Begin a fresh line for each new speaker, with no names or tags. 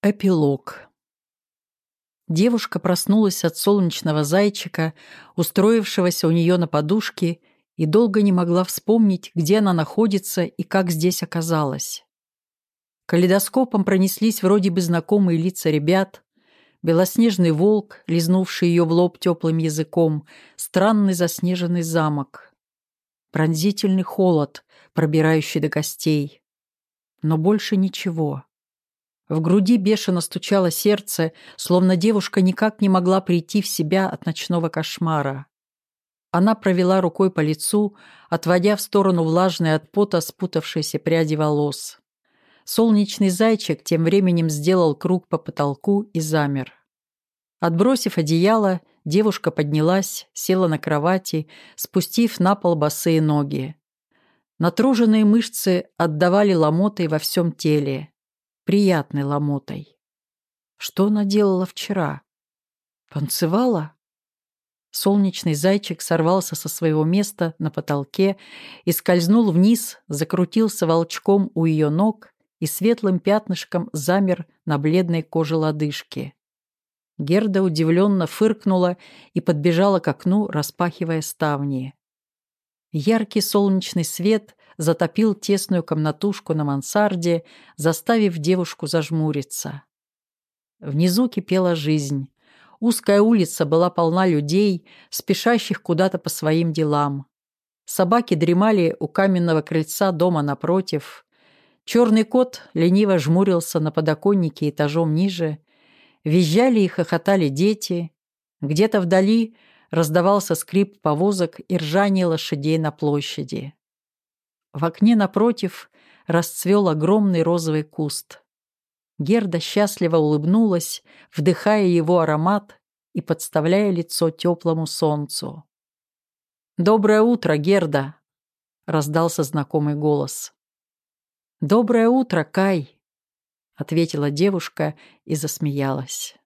Эпилог. Девушка проснулась от солнечного зайчика, устроившегося у нее на подушке, и долго не могла вспомнить, где она находится и как здесь оказалась. Калейдоскопом пронеслись вроде бы знакомые лица ребят, белоснежный волк, лизнувший ее в лоб теплым языком, странный заснеженный замок, пронзительный холод, пробирающий до костей. Но больше ничего. В груди бешено стучало сердце, словно девушка никак не могла прийти в себя от ночного кошмара. Она провела рукой по лицу, отводя в сторону влажные от пота спутавшиеся пряди волос. Солнечный зайчик тем временем сделал круг по потолку и замер. Отбросив одеяло, девушка поднялась, села на кровати, спустив на пол босые ноги. Натруженные мышцы отдавали ломотой во всем теле приятной ломотой. Что она делала вчера? Танцевала? Солнечный зайчик сорвался со своего места на потолке и скользнул вниз, закрутился волчком у ее ног и светлым пятнышком замер на бледной коже лодыжки. Герда удивленно фыркнула и подбежала к окну, распахивая ставни. Яркий солнечный свет затопил тесную комнатушку на мансарде, заставив девушку зажмуриться. Внизу кипела жизнь. Узкая улица была полна людей, спешащих куда-то по своим делам. Собаки дремали у каменного крыльца дома напротив. Черный кот лениво жмурился на подоконнике этажом ниже. Визжали и хохотали дети. Где-то вдали раздавался скрип повозок и ржание лошадей на площади. В окне напротив расцвел огромный розовый куст. Герда счастливо улыбнулась, вдыхая его аромат и подставляя лицо теплому солнцу. «Доброе утро, Герда!» — раздался знакомый голос. «Доброе утро, Кай!» — ответила девушка и засмеялась.